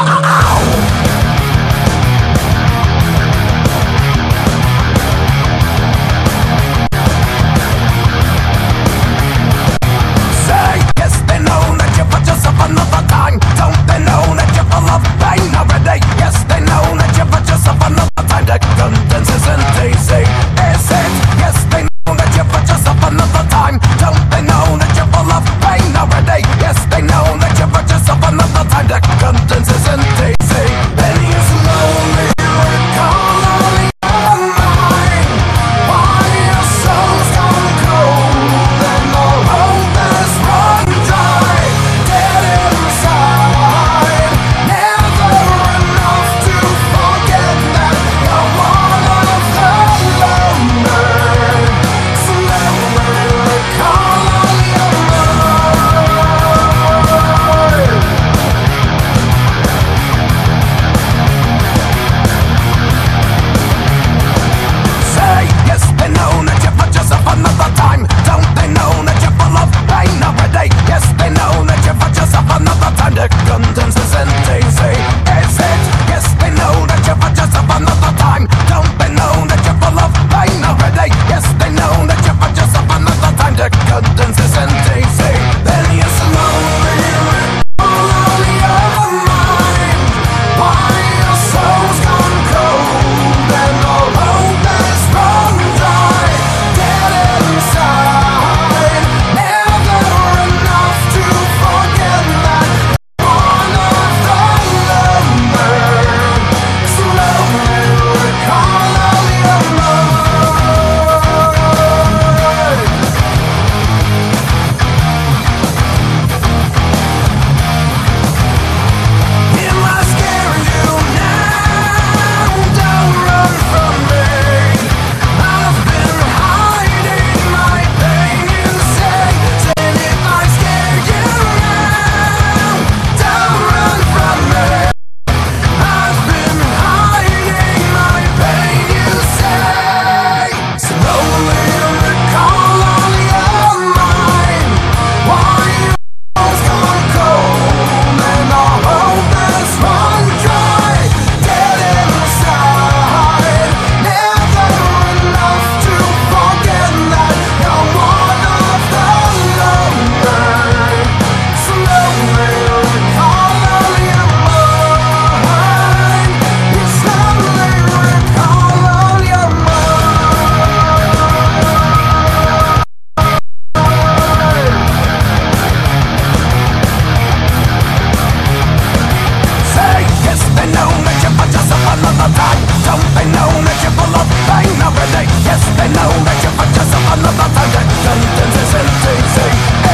ah, ah, ah. know that you full of pain already Yes, they know that you're just another target. Sentence is empty,